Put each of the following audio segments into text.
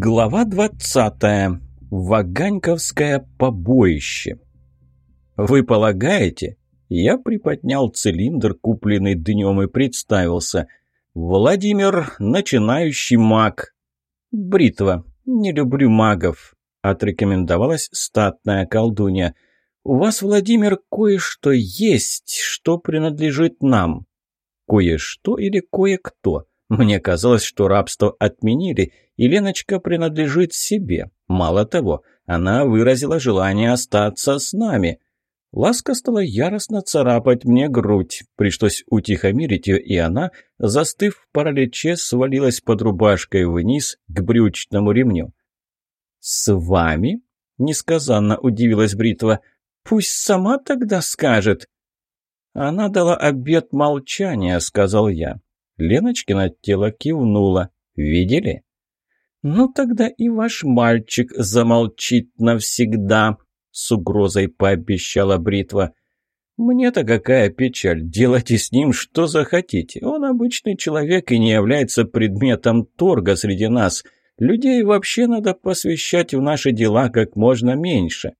Глава двадцатая. Ваганьковское побоище. «Вы полагаете?» Я приподнял цилиндр, купленный днем, и представился. «Владимир, начинающий маг». «Бритва. Не люблю магов», — отрекомендовалась статная колдунья. «У вас, Владимир, кое-что есть, что принадлежит нам». «Кое-что или кое-кто?» Мне казалось, что рабство отменили, и принадлежит себе. Мало того, она выразила желание остаться с нами. Ласка стала яростно царапать мне грудь. Пришлось утихомирить ее, и она, застыв в параличе, свалилась под рубашкой вниз к брючному ремню. «С вами?» — несказанно удивилась Бритва. «Пусть сама тогда скажет». «Она дала обет молчания», — сказал я. Леночкина тело кивнула. «Видели?» «Ну тогда и ваш мальчик замолчит навсегда», — с угрозой пообещала Бритва. «Мне-то какая печаль, делайте с ним что захотите. Он обычный человек и не является предметом торга среди нас. Людей вообще надо посвящать в наши дела как можно меньше».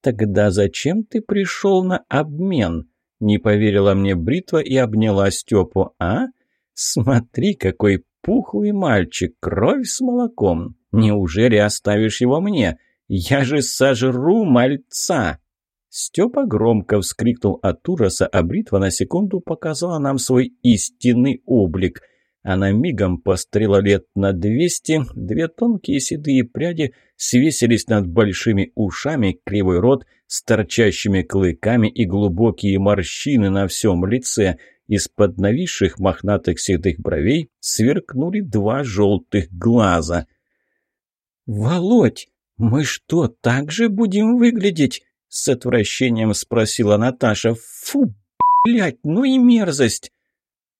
«Тогда зачем ты пришел на обмен?» — не поверила мне Бритва и обняла Степу. «А?» «Смотри, какой пухлый мальчик, кровь с молоком! Неужели оставишь его мне? Я же сожру мальца!» Степа громко вскрикнул от ужаса, а бритва на секунду показала нам свой истинный облик. Она мигом пострела лет на двести, две тонкие седые пряди свесились над большими ушами, кривой рот с торчащими клыками и глубокие морщины на всем лице — из-под нависших мохнатых седых бровей сверкнули два желтых глаза. «Володь, мы что, так же будем выглядеть?» — с отвращением спросила Наташа. «Фу, блядь, ну и мерзость!»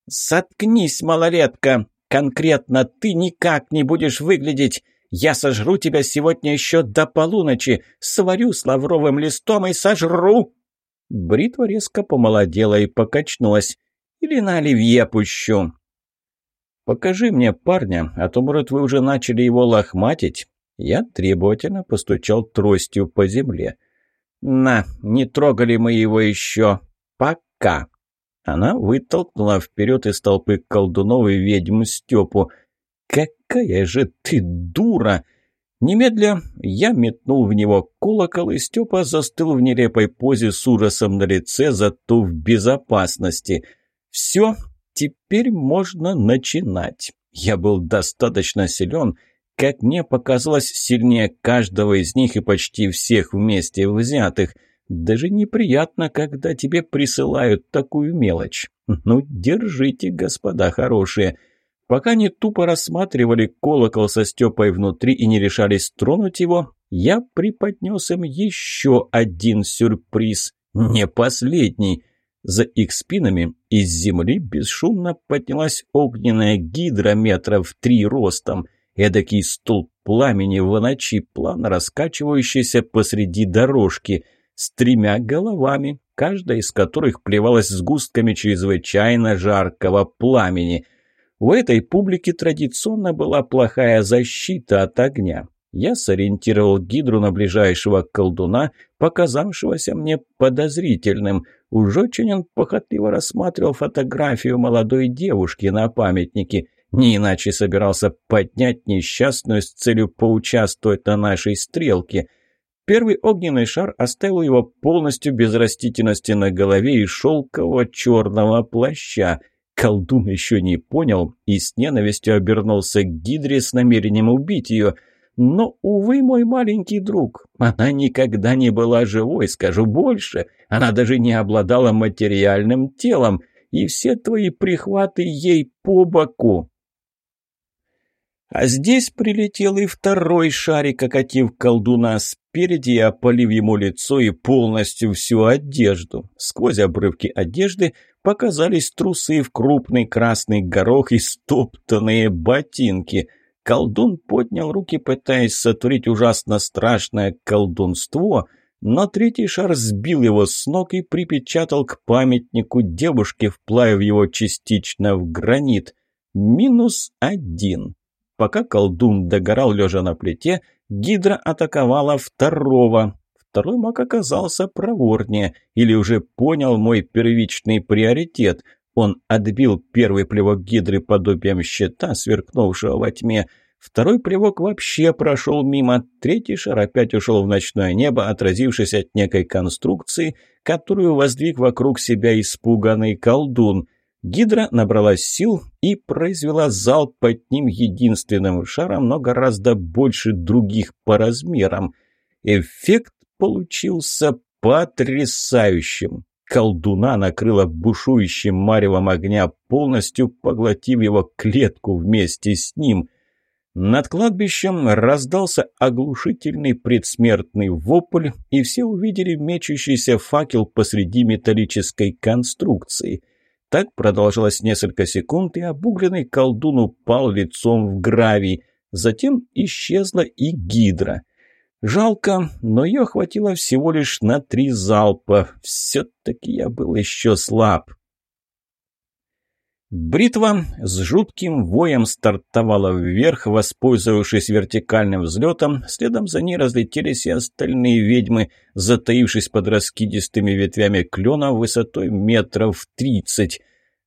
«Заткнись, малолетка! Конкретно ты никак не будешь выглядеть! Я сожру тебя сегодня еще до полуночи, сварю с лавровым листом и сожру!» Бритва резко помолодела и покачнулась. Или на оливье пущу?» «Покажи мне парня, а то, может, вы уже начали его лохматить?» Я требовательно постучал тростью по земле. «На, не трогали мы его еще. Пока!» Она вытолкнула вперед из толпы колдунов и ведьм Степу. «Какая же ты дура!» Немедля я метнул в него колокол, и Степа застыл в нелепой позе с ужасом на лице, зато в безопасности – все, теперь можно начинать. Я был достаточно силен, как мне показалось, сильнее каждого из них и почти всех вместе взятых. Даже неприятно, когда тебе присылают такую мелочь. Ну, держите, господа хорошие. Пока не тупо рассматривали колокол со Степой внутри и не решались тронуть его, я преподнес им еще один сюрприз. Не последний. За их спинами из земли бесшумно поднялась огненная гидра метров три ростом. Эдакий столб пламени в ночи, плавно раскачивающийся посреди дорожки, с тремя головами, каждая из которых плевалась сгустками чрезвычайно жаркого пламени. У этой публики традиционно была плохая защита от огня. Я сориентировал гидру на ближайшего колдуна, показавшегося мне подозрительным. Уж очень он похотливо рассматривал фотографию молодой девушки на памятнике. Не иначе собирался поднять несчастную с целью поучаствовать на нашей стрелке. Первый огненный шар оставил его полностью без растительности на голове и шелкового черного плаща. Колдун еще не понял и с ненавистью обернулся к гидре с намерением убить ее – но, увы, мой маленький друг, она никогда не была живой, скажу больше. Она даже не обладала материальным телом, и все твои прихваты ей по боку. А здесь прилетел и второй шарик, окатив колдуна спереди и опалив ему лицо и полностью всю одежду. Сквозь обрывки одежды показались трусы в крупный красный горох и стоптанные ботинки – Колдун поднял руки, пытаясь сотворить ужасно страшное колдунство, но третий шар сбил его с ног и припечатал к памятнику девушки, вплавив его частично в гранит. Минус один. Пока колдун догорал лежа на плите, гидра атаковала второго. Второй маг оказался проворнее или уже понял мой первичный приоритет. Он отбил первый плевок гидры подобием щита, сверкнувшего во тьме. Второй плевок вообще прошел мимо. Третий шар опять ушел в ночное небо, отразившись от некой конструкции, которую воздвиг вокруг себя испуганный колдун. Гидра набралась сил и произвела залп под ним единственным шаром, но гораздо больше других по размерам. Эффект получился потрясающим. Колдуна накрыла бушующим маревом огня, полностью поглотив его клетку вместе с ним. Над кладбищем раздался оглушительный предсмертный вопль, и все увидели мечущийся факел посреди металлической конструкции – так продолжалось несколько секунд, и обугленный колдун упал лицом в гравий. Затем исчезла и гидра. Жалко, но ее хватило всего лишь на три залпа. Все-таки я был еще слаб. Бритва с жутким воем стартовала вверх, воспользовавшись вертикальным взлетом. Следом за ней разлетелись и остальные ведьмы, затаившись под раскидистыми ветвями клена высотой метров тридцать.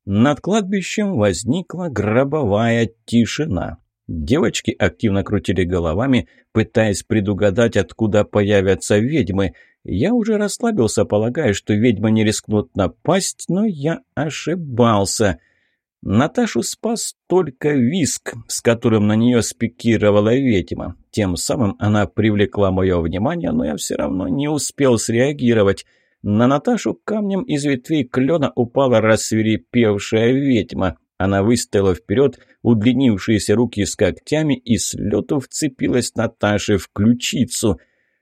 Над кладбищем возникла гробовая тишина. Девочки активно крутили головами, пытаясь предугадать, откуда появятся ведьмы. Я уже расслабился, полагая, что ведьмы не рискнут напасть, но я ошибался — Наташу спас только виск, с которым на нее спикировала ведьма. Тем самым она привлекла мое внимание, но я все равно не успел среагировать. На Наташу камнем из ветвей клена упала рассверепевшая ведьма. Она выставила вперед удлинившиеся руки с когтями и с лету вцепилась Наташе в ключицу.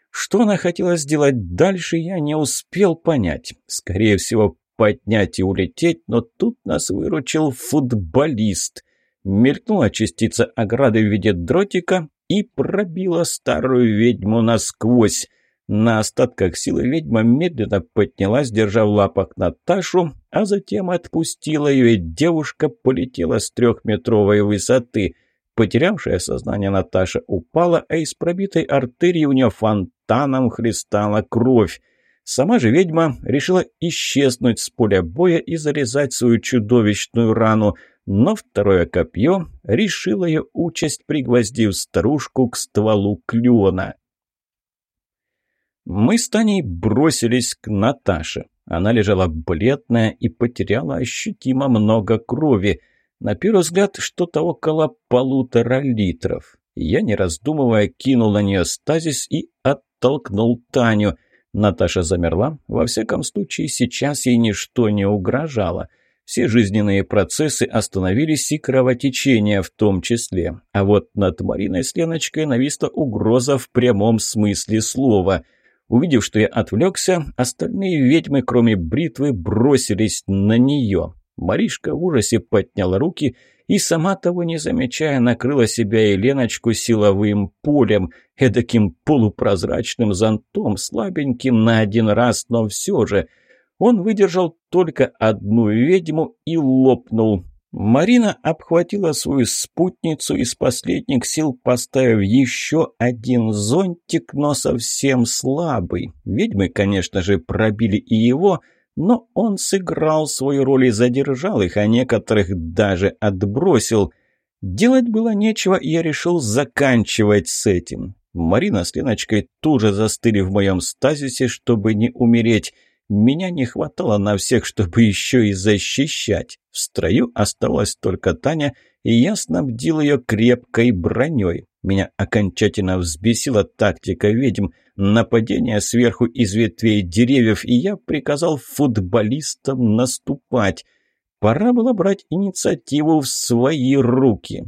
Что она хотела сделать дальше, я не успел понять. Скорее всего, поднять и улететь, но тут нас выручил футболист. Мелькнула частица ограды в виде дротика и пробила старую ведьму насквозь. На остатках силы ведьма медленно поднялась, держа в лапах Наташу, а затем отпустила ее, и девушка полетела с трехметровой высоты. Потерявшая сознание Наташа упала, а из пробитой артерии у нее фонтаном хлестала кровь. Сама же ведьма решила исчезнуть с поля боя и зарезать свою чудовищную рану, но второе копье решило ее участь, пригвоздив старушку к стволу клена. Мы с Таней бросились к Наташе. Она лежала бледная и потеряла ощутимо много крови. На первый взгляд, что-то около полутора литров. Я, не раздумывая, кинул на нее стазис и оттолкнул Таню – Наташа замерла. Во всяком случае, сейчас ей ничто не угрожало. Все жизненные процессы остановились и кровотечение в том числе. А вот над Мариной с Леночкой нависла угроза в прямом смысле слова. Увидев, что я отвлекся, остальные ведьмы, кроме бритвы, бросились на нее. Маришка в ужасе подняла руки и, сама того не замечая, накрыла себя и Леночку силовым полем, эдаким полупрозрачным зонтом, слабеньким на один раз, но все же. Он выдержал только одну ведьму и лопнул. Марина обхватила свою спутницу из последних сил, поставив еще один зонтик, но совсем слабый. Ведьмы, конечно же, пробили и его – но он сыграл свою роль и задержал их, а некоторых даже отбросил. Делать было нечего, и я решил заканчивать с этим. Марина с Леночкой тоже застыли в моем стазисе, чтобы не умереть. Меня не хватало на всех, чтобы еще и защищать. В строю оставалась только Таня, и я снабдил ее крепкой броней. Меня окончательно взбесила тактика ведьм, нападение сверху из ветвей деревьев, и я приказал футболистам наступать. Пора было брать инициативу в свои руки.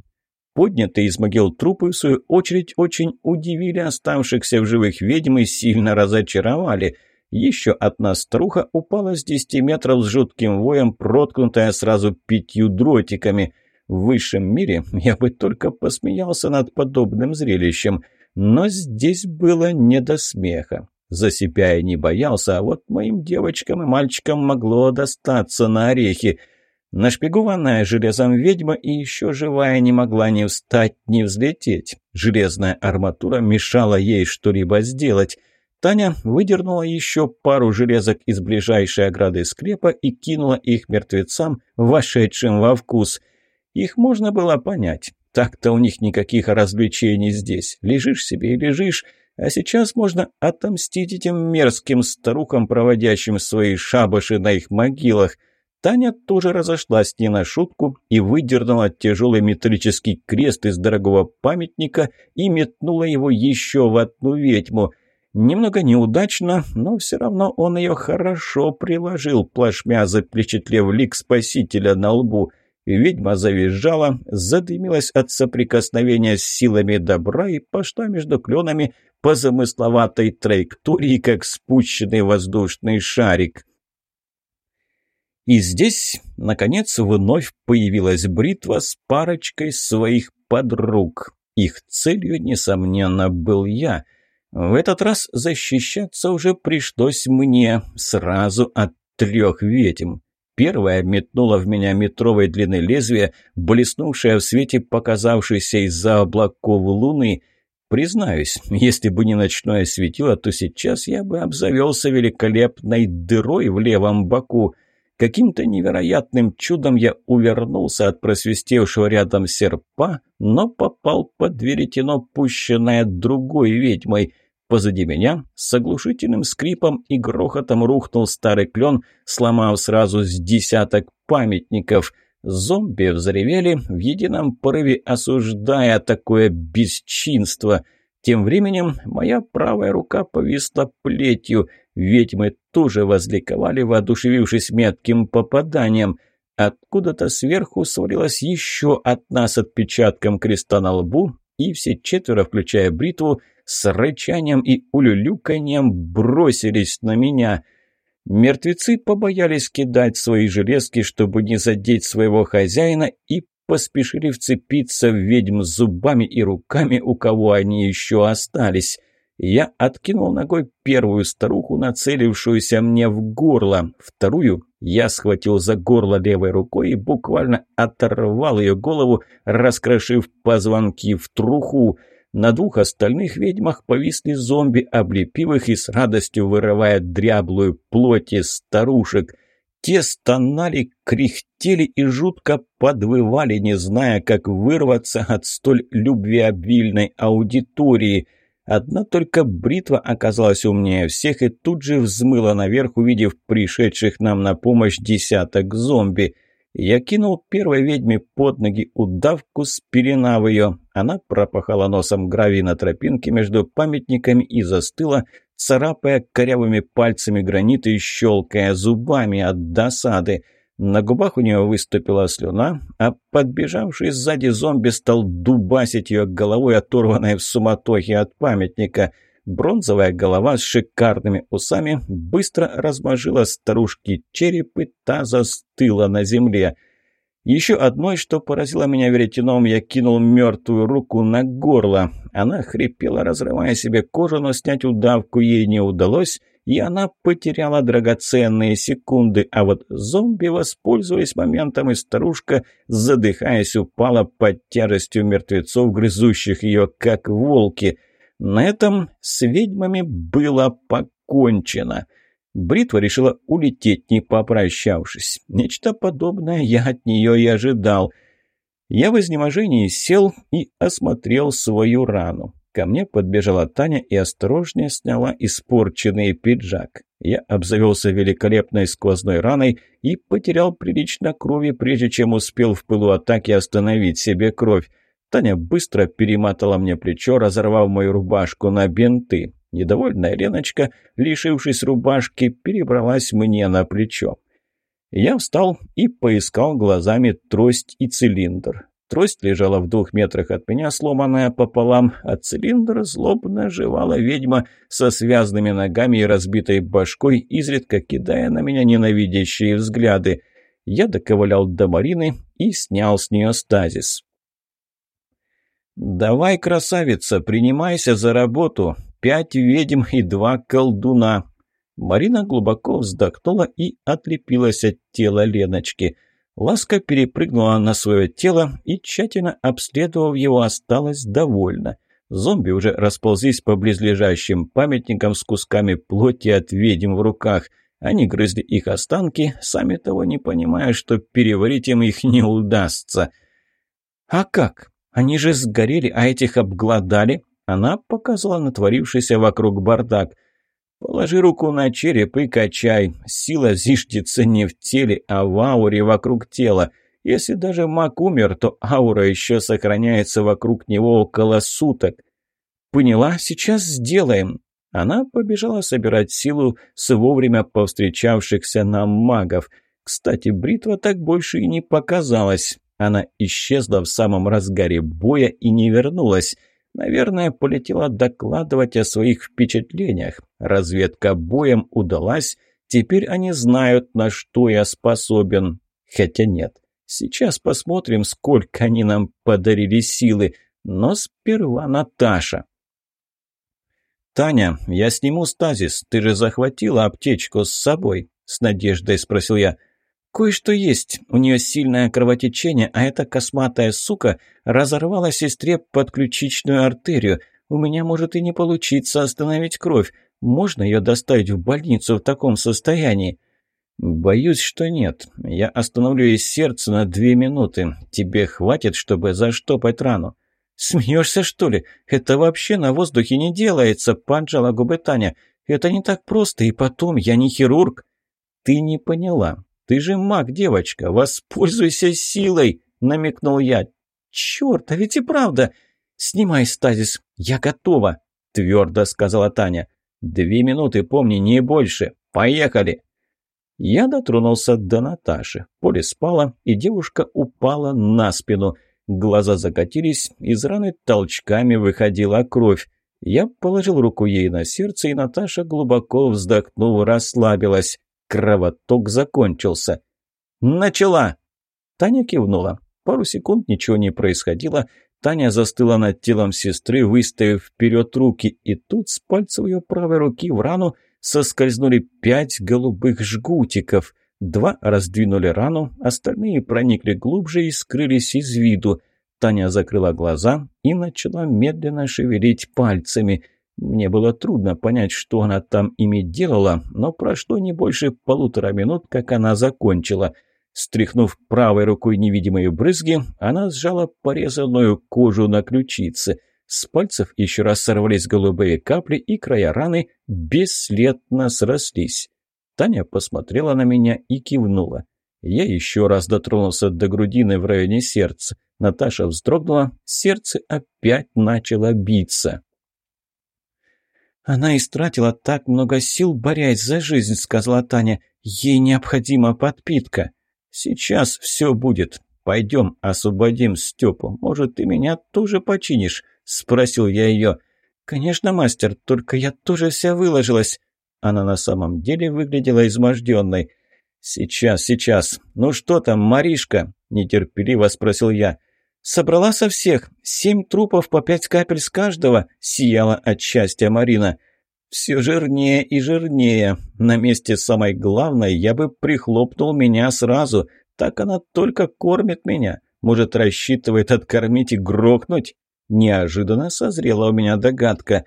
Поднятые из могил трупы, в свою очередь, очень удивили оставшихся в живых ведьм и сильно разочаровали. Еще одна струха упала с десяти метров с жутким воем, проткнутая сразу пятью дротиками – в высшем мире я бы только посмеялся над подобным зрелищем, но здесь было не до смеха. За себя я не боялся, а вот моим девочкам и мальчикам могло достаться на орехи. Нашпигованная железом ведьма и еще живая не могла ни встать, ни взлететь. Железная арматура мешала ей что-либо сделать. Таня выдернула еще пару железок из ближайшей ограды склепа и кинула их мертвецам, вошедшим во вкус. Их можно было понять. Так-то у них никаких развлечений здесь. Лежишь себе и лежишь, а сейчас можно отомстить этим мерзким старухам, проводящим свои шабаши на их могилах. Таня тоже разошлась не на шутку и выдернула тяжелый металлический крест из дорогого памятника и метнула его еще в одну ведьму. Немного неудачно, но все равно он ее хорошо приложил, плашмя запечатлев лик спасителя на лбу. Ведьма завизжала, задымилась от соприкосновения с силами добра и пошла между кленами по замысловатой траектории, как спущенный воздушный шарик. И здесь, наконец, вновь появилась бритва с парочкой своих подруг. Их целью, несомненно, был я. В этот раз защищаться уже пришлось мне сразу от трех ведьм. Первая метнула в меня метровой длины лезвия, блеснувшая в свете показавшейся из-за облаков луны. Признаюсь, если бы не ночное светило, то сейчас я бы обзавелся великолепной дырой в левом боку – Каким-то невероятным чудом я увернулся от просвистевшего рядом серпа, но попал под веретено, пущенное другой ведьмой. Позади меня с оглушительным скрипом и грохотом рухнул старый клен, сломав сразу с десяток памятников. Зомби взревели в едином порыве, осуждая такое бесчинство — тем временем моя правая рука повисла плетью. Ведьмы тоже возликовали, воодушевившись метким попаданием. Откуда-то сверху свалилась еще одна с отпечатком креста на лбу, и все четверо, включая бритву, с рычанием и улюлюканьем бросились на меня. Мертвецы побоялись кидать свои железки, чтобы не задеть своего хозяина, и поспешили вцепиться в ведьм зубами и руками, у кого они еще остались. Я откинул ногой первую старуху, нацелившуюся мне в горло. Вторую я схватил за горло левой рукой и буквально оторвал ее голову, раскрошив позвонки в труху. На двух остальных ведьмах повисли зомби, облепив их и с радостью вырывая дряблую плоть из старушек – те стонали, кряхтели и жутко подвывали, не зная, как вырваться от столь любвеобильной аудитории. Одна только бритва оказалась умнее всех и тут же взмыла наверх, увидев пришедших нам на помощь десяток зомби. Я кинул первой ведьме под ноги удавку, спеленав ее. Она пропахала носом гравий на тропинке между памятниками и застыла, царапая корявыми пальцами гранит и щелкая зубами от досады. На губах у нее выступила слюна, а подбежавший сзади зомби стал дубасить ее головой, оторванной в суматохе от памятника. Бронзовая голова с шикарными усами быстро размажила старушки череп, и та застыла на земле – еще одной, что поразило меня веретеном, я кинул мертвую руку на горло. Она хрипела, разрывая себе кожу, но снять удавку ей не удалось, и она потеряла драгоценные секунды. А вот зомби воспользовались моментом, и старушка, задыхаясь, упала под тяжестью мертвецов, грызущих ее, как волки. На этом с ведьмами было покончено. Бритва решила улететь, не попрощавшись. Нечто подобное я от нее и ожидал. Я в изнеможении сел и осмотрел свою рану. Ко мне подбежала Таня и осторожнее сняла испорченный пиджак. Я обзавелся великолепной сквозной раной и потерял прилично крови, прежде чем успел в пылу атаки остановить себе кровь. Таня быстро перемотала мне плечо, разорвав мою рубашку на бинты. Недовольная Леночка, лишившись рубашки, перебралась мне на плечо. Я встал и поискал глазами трость и цилиндр. Трость лежала в двух метрах от меня, сломанная пополам, а цилиндр злобно жевала ведьма со связанными ногами и разбитой башкой, изредка кидая на меня ненавидящие взгляды. Я доковылял до Марины и снял с нее стазис. «Давай, красавица, принимайся за работу пять ведьм и два колдуна». Марина глубоко вздохнула и отлепилась от тела Леночки. Ласка перепрыгнула на свое тело и, тщательно обследовав его, осталась довольна. Зомби уже расползлись по близлежащим памятникам с кусками плоти от ведьм в руках. Они грызли их останки, сами того не понимая, что переварить им их не удастся. «А как? Они же сгорели, а этих обглодали?» Она показала натворившийся вокруг бардак – Положи руку на череп и качай. Сила зиждется не в теле, а в ауре вокруг тела. Если даже маг умер, то аура еще сохраняется вокруг него около суток. Поняла? Сейчас сделаем. Она побежала собирать силу с вовремя повстречавшихся нам магов. Кстати, бритва так больше и не показалась. Она исчезла в самом разгаре боя и не вернулась. Наверное, полетела докладывать о своих впечатлениях. Разведка боем удалась, теперь они знают, на что я способен. Хотя нет, сейчас посмотрим, сколько они нам подарили силы. Но сперва Наташа. «Таня, я сниму стазис. Ты же захватила аптечку с собой?» С надеждой спросил я. «Кое-что есть. У нее сильное кровотечение, а эта косматая сука разорвала сестре подключичную артерию. У меня может и не получиться остановить кровь. Можно ее доставить в больницу в таком состоянии?» «Боюсь, что нет. Я остановлю ей сердце на две минуты. Тебе хватит, чтобы заштопать рану?» «Смеешься, что ли? Это вообще на воздухе не делается», — поджала губы Таня. «Это не так просто, и потом, я не хирург». «Ты не поняла. «Ты же маг, девочка, воспользуйся силой!» — намекнул я. «Черт, а ведь и правда! Снимай стазис, я готова!» — твердо сказала Таня. «Две минуты, помни, не больше. Поехали!» Я дотронулся до Наташи. Поле спало, и девушка упала на спину. Глаза закатились, из раны толчками выходила кровь. Я положил руку ей на сердце, и Наташа, глубоко вздохнув, расслабилась. Кровоток закончился. «Начала!» Таня кивнула. Пару секунд ничего не происходило. Таня застыла над телом сестры, выставив вперед руки, и тут с пальцев ее правой руки в рану соскользнули пять голубых жгутиков. Два раздвинули рану, остальные проникли глубже и скрылись из виду. Таня закрыла глаза и начала медленно шевелить пальцами – мне было трудно понять, что она там ими делала, но прошло не больше полутора минут, как она закончила. Стряхнув правой рукой невидимые брызги, она сжала порезанную кожу на ключице. С пальцев еще раз сорвались голубые капли, и края раны бесследно срослись. Таня посмотрела на меня и кивнула. Я еще раз дотронулся до грудины в районе сердца. Наташа вздрогнула, сердце опять начало биться. «Она истратила так много сил, борясь за жизнь», — сказала Таня. «Ей необходима подпитка». «Сейчас все будет. Пойдем, освободим Степу. Может, ты меня тоже починишь?» — спросил я ее. «Конечно, мастер, только я тоже вся выложилась». Она на самом деле выглядела изможденной. «Сейчас, сейчас. Ну что там, Маришка?» – нетерпеливо спросил я. «Собрала со всех. Семь трупов по пять капель с каждого», — сияла от счастья Марина. «Все жирнее и жирнее. На месте самой главной я бы прихлопнул меня сразу. Так она только кормит меня. Может, рассчитывает откормить и грохнуть?» Неожиданно созрела у меня догадка.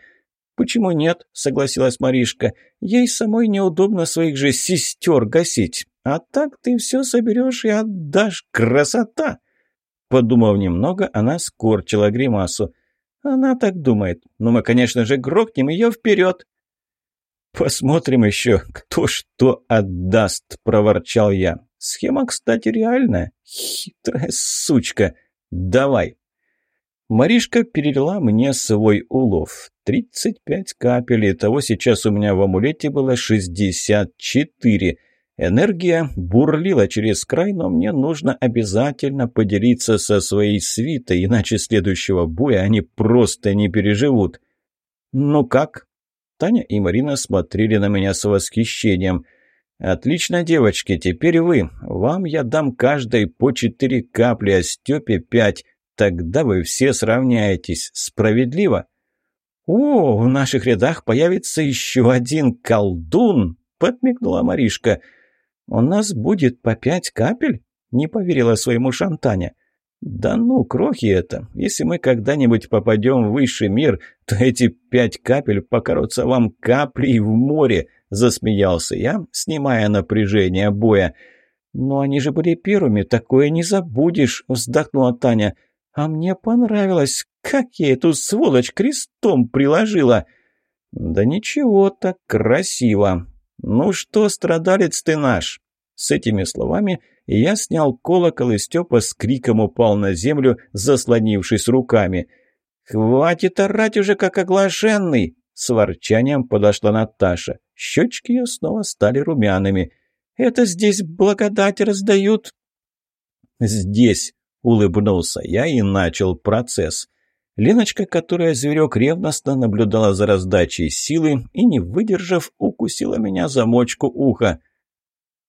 «Почему нет?» — согласилась Маришка. «Ей самой неудобно своих же сестер гасить. А так ты все соберешь и отдашь. Красота!» Подумав немного, она скорчила гримасу. «Она так думает. Ну, мы, конечно же, грохнем ее вперед!» «Посмотрим еще, кто что отдаст», — проворчал я. «Схема, кстати, реальная. Хитрая сучка. Давай». Маришка перелила мне свой улов. Тридцать пять капель, и того сейчас у меня в амулете было шестьдесят четыре. Энергия бурлила через край, но мне нужно обязательно поделиться со своей свитой, иначе следующего боя они просто не переживут. «Ну как?» Таня и Марина смотрели на меня с восхищением. «Отлично, девочки, теперь вы. Вам я дам каждой по четыре капли, а Степе пять. Тогда вы все сравняетесь. Справедливо?» «О, в наших рядах появится еще один колдун!» — подмигнула Маришка. «У нас будет по пять капель?» Не поверила своему Шантаня. «Да ну, крохи это. Если мы когда-нибудь попадем в высший мир, то эти пять капель покоротся вам каплей в море», — засмеялся я, снимая напряжение боя. «Но они же были первыми, такое не забудешь», — вздохнула Таня. «А мне понравилось, как я эту сволочь крестом приложила!» «Да ничего так красиво! Ну что, страдалец ты наш!» С этими словами я снял колокол, и Степа с криком упал на землю, заслонившись руками. «Хватит орать уже, как оглашенный!» С ворчанием подошла Наташа. Щечки ее снова стали румяными. «Это здесь благодать раздают?» «Здесь!» — улыбнулся я и начал процесс. Леночка, которая зверек ревностно наблюдала за раздачей силы и, не выдержав, укусила меня за мочку уха.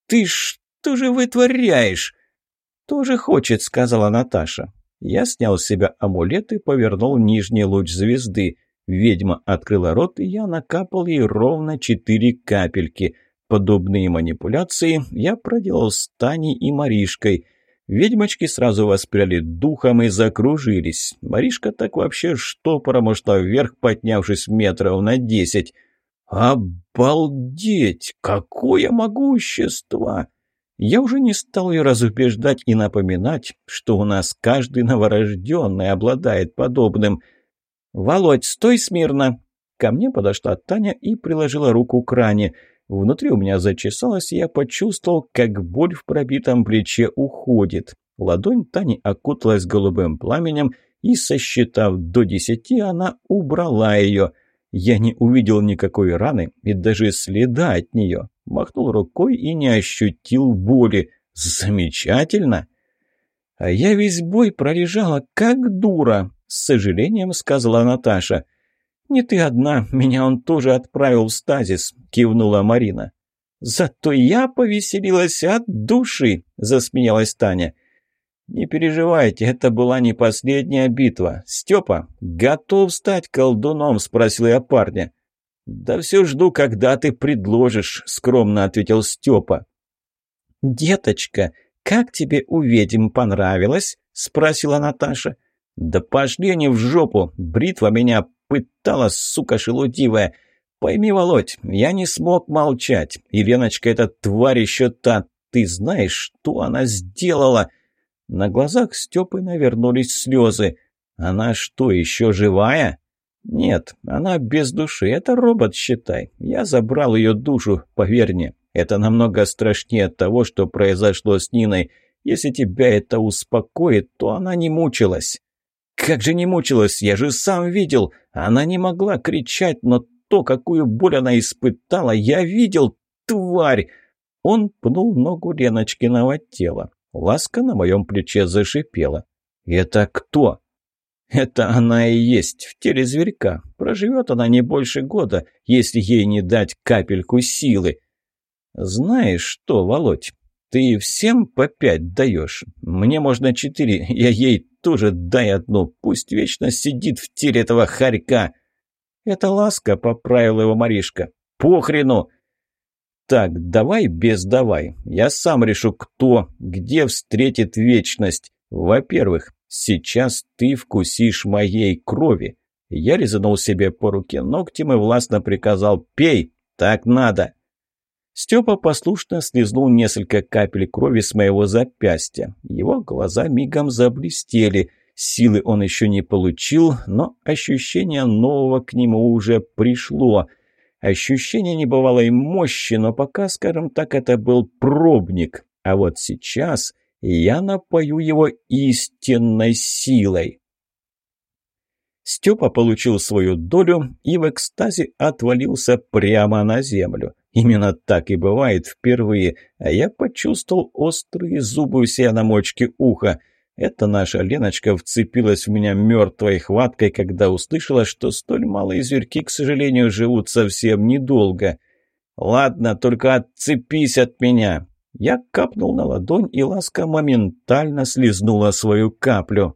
«Ты что же вытворяешь?» «Тоже хочет», — сказала Наташа. Я снял с себя амулет и повернул нижний луч звезды. Ведьма открыла рот, и я накапал ей ровно четыре капельки. Подобные манипуляции я проделал с Таней и Маришкой. Ведьмочки сразу воспряли духом и закружились. Маришка так вообще штопором ушла вверх, поднявшись метров на десять. «Обалдеть! Какое могущество!» Я уже не стал ее разубеждать и напоминать, что у нас каждый новорожденный обладает подобным. «Володь, стой смирно!» Ко мне подошла Таня и приложила руку к ране. Внутри у меня зачесалось, и я почувствовал, как боль в пробитом плече уходит. Ладонь Тани окуталась голубым пламенем, и, сосчитав до десяти, она убрала ее. Я не увидел никакой раны и даже следа от нее. Махнул рукой и не ощутил боли. Замечательно! А я весь бой пролежала, как дура, с сожалением сказала Наташа. «Не ты одна, меня он тоже отправил в стазис», — кивнула Марина. «Зато я повеселилась от души», — засмеялась Таня. «Не переживайте, это была не последняя битва. Степа, готов стать колдуном?» – спросил я парня. «Да все жду, когда ты предложишь», – скромно ответил Степа. «Деточка, как тебе у ведьм понравилось?» – спросила Наташа. «Да пошли они в жопу! Бритва меня пытала, сука шелудивая! Пойми, Володь, я не смог молчать. И Леночка эта тварь еще та. Ты знаешь, что она сделала?» На глазах Степы навернулись слезы. «Она что, еще живая?» «Нет, она без души. Это робот, считай. Я забрал ее душу, поверь мне. Это намного страшнее того, что произошло с Ниной. Если тебя это успокоит, то она не мучилась». «Как же не мучилась? Я же сам видел. Она не могла кричать, но то, какую боль она испытала, я видел, тварь!» Он пнул ногу Леночкиного тела. Ласка на моем плече зашипела. «Это кто?» «Это она и есть, в теле зверька. Проживет она не больше года, если ей не дать капельку силы». «Знаешь что, Володь, ты всем по пять даешь. Мне можно четыре, я ей тоже дай одну. Пусть вечно сидит в теле этого хорька». «Это ласка», — поправила его Маришка. «Похрену!» «Так, давай без давай. Я сам решу, кто, где встретит вечность. Во-первых, сейчас ты вкусишь моей крови». Я резанул себе по руке ногтем и властно приказал «Пей! Так надо!» Степа послушно слезнул несколько капель крови с моего запястья. Его глаза мигом заблестели. Силы он еще не получил, но ощущение нового к нему уже пришло – Ощущение небывалой мощи, но пока, скажем так, это был пробник. А вот сейчас я напою его истинной силой. Степа получил свою долю и в экстазе отвалился прямо на землю. Именно так и бывает впервые, а я почувствовал острые зубы у себя на мочке уха – эта наша Леночка вцепилась в меня мертвой хваткой, когда услышала, что столь малые зверьки, к сожалению, живут совсем недолго. «Ладно, только отцепись от меня!» Я капнул на ладонь, и ласка моментально слезнула свою каплю.